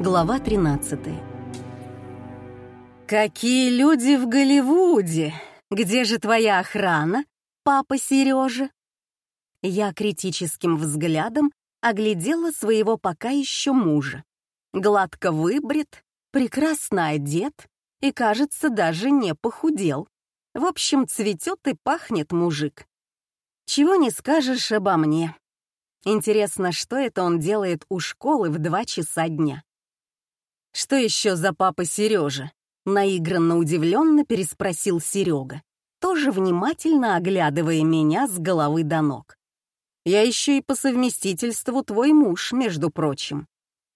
Глава 13 «Какие люди в Голливуде! Где же твоя охрана, папа Сережа?» Я критическим взглядом оглядела своего пока еще мужа. Гладко выбрит, прекрасно одет и, кажется, даже не похудел. В общем, цветет и пахнет мужик. Чего не скажешь обо мне. Интересно, что это он делает у школы в два часа дня? Что еще за папа Сережа? Наигранно удивленно переспросил Серега, тоже внимательно оглядывая меня с головы до ног. Я еще и по совместительству твой муж, между прочим.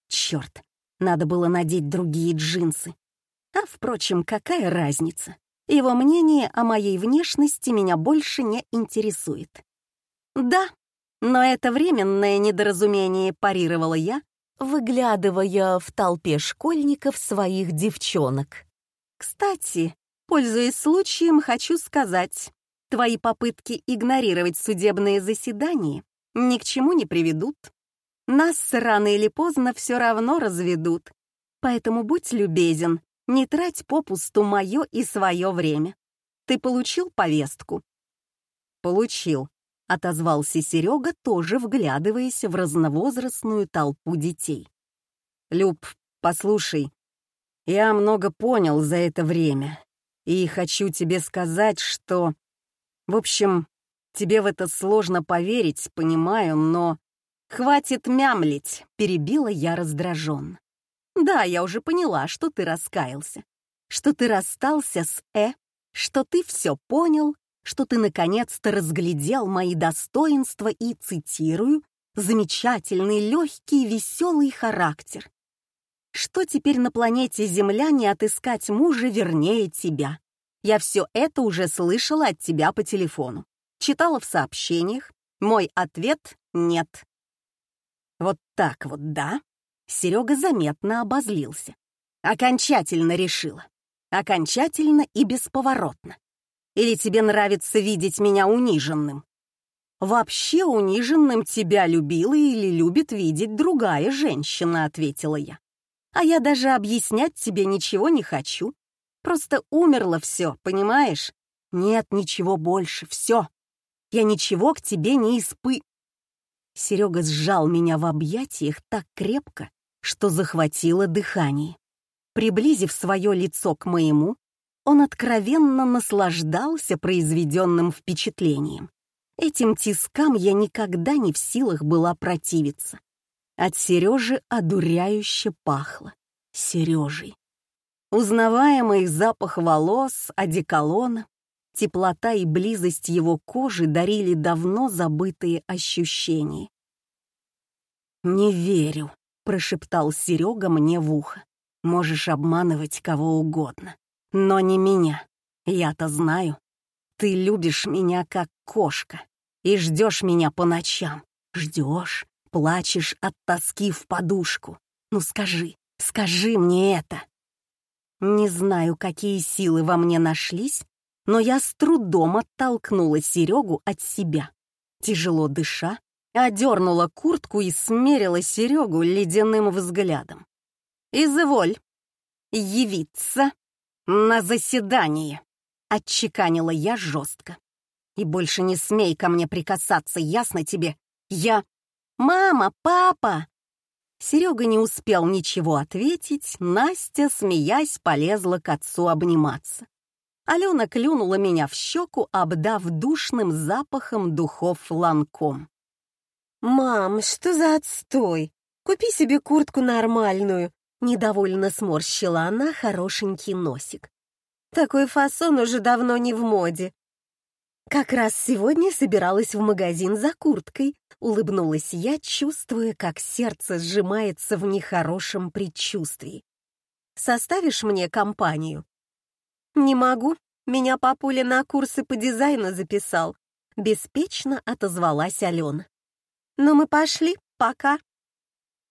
Черт, надо было надеть другие джинсы. А, впрочем, какая разница? Его мнение о моей внешности меня больше не интересует. Да, но это временное недоразумение парировала я, выглядывая в толпе школьников своих девчонок. Кстати, пользуясь случаем, хочу сказать, твои попытки игнорировать судебные заседания ни к чему не приведут. Нас рано или поздно все равно разведут. Поэтому будь любезен, не трать попусту мое и свое время. Ты получил повестку? Получил, отозвался Серега, тоже вглядываясь в разновозрастную толпу детей. Люб, послушай, я много понял за это время, и хочу тебе сказать, что... В общем, тебе в это сложно поверить, понимаю, но... «Хватит мямлить», — перебила я раздраженно. «Да, я уже поняла, что ты раскаялся, что ты расстался с Э, что ты все понял, что ты наконец-то разглядел мои достоинства и, цитирую, замечательный, легкий, веселый характер что теперь на планете Земля не отыскать мужа вернее тебя. Я все это уже слышала от тебя по телефону. Читала в сообщениях. Мой ответ — нет. Вот так вот, да? Серега заметно обозлился. Окончательно решила. Окончательно и бесповоротно. Или тебе нравится видеть меня униженным? Вообще униженным тебя любила или любит видеть другая женщина, ответила я. А я даже объяснять тебе ничего не хочу. Просто умерло все, понимаешь? Нет ничего больше, все. Я ничего к тебе не испы... Серега сжал меня в объятиях так крепко, что захватило дыхание. Приблизив свое лицо к моему, он откровенно наслаждался произведенным впечатлением. Этим тискам я никогда не в силах была противиться. От Сережи одуряюще пахло. Сережей. Узнаваемый запах волос, одеколона, теплота и близость его кожи дарили давно забытые ощущения. «Не верю», — прошептал Серега мне в ухо. «Можешь обманывать кого угодно, но не меня. Я-то знаю. Ты любишь меня как кошка и ждешь меня по ночам. Ждешь, Плачешь от тоски в подушку. Ну скажи, скажи мне это. Не знаю, какие силы во мне нашлись, но я с трудом оттолкнула Серегу от себя. Тяжело дыша, одернула куртку и смерила Серегу ледяным взглядом. «Изволь явиться на заседание», — отчеканила я жестко. «И больше не смей ко мне прикасаться, ясно тебе? Я «Мама! Папа!» Серега не успел ничего ответить, Настя, смеясь, полезла к отцу обниматься. Алена клюнула меня в щеку, обдав душным запахом духов ланком. «Мам, что за отстой? Купи себе куртку нормальную!» Недовольно сморщила она хорошенький носик. «Такой фасон уже давно не в моде. «Как раз сегодня собиралась в магазин за курткой», — улыбнулась я, чувствуя, как сердце сжимается в нехорошем предчувствии. «Составишь мне компанию?» «Не могу. Меня папуля на курсы по дизайну записал», — беспечно отозвалась Алена. «Ну мы пошли, пока».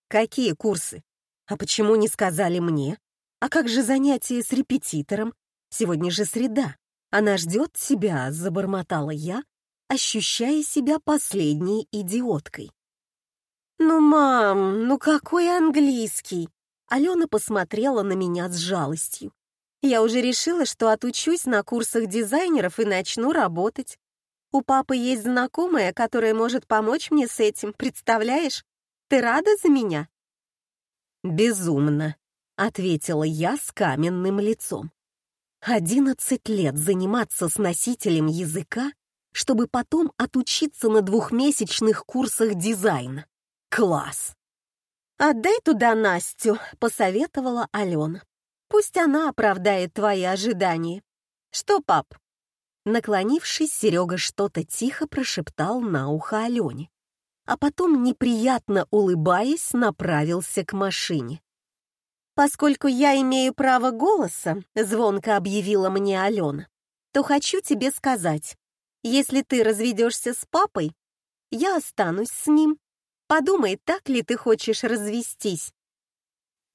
«Какие курсы? А почему не сказали мне? А как же занятия с репетитором? Сегодня же среда». Она ждет себя, забормотала я, ощущая себя последней идиоткой. «Ну, мам, ну какой английский? Алена посмотрела на меня с жалостью. Я уже решила, что отучусь на курсах дизайнеров и начну работать. У папы есть знакомая, которая может помочь мне с этим, представляешь? Ты рада за меня?» «Безумно», — ответила я с каменным лицом. «Одиннадцать лет заниматься с носителем языка, чтобы потом отучиться на двухмесячных курсах дизайна. Класс!» «Отдай туда Настю», — посоветовала Алена. «Пусть она оправдает твои ожидания. Что, пап?» Наклонившись, Серега что-то тихо прошептал на ухо Алене, а потом, неприятно улыбаясь, направился к машине. «Поскольку я имею право голоса», — звонко объявила мне Алена, «то хочу тебе сказать, если ты разведешься с папой, я останусь с ним. Подумай, так ли ты хочешь развестись?»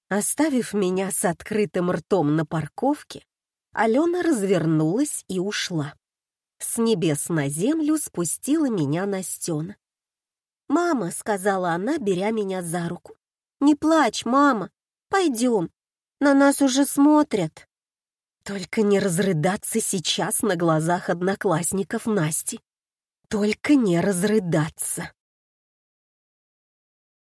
Оставив меня с открытым ртом на парковке, Алена развернулась и ушла. С небес на землю спустила меня Настена. «Мама», — сказала она, беря меня за руку, — «не плачь, мама, пойдем, на нас уже смотрят». Только не разрыдаться сейчас на глазах одноклассников Насти. Только не разрыдаться.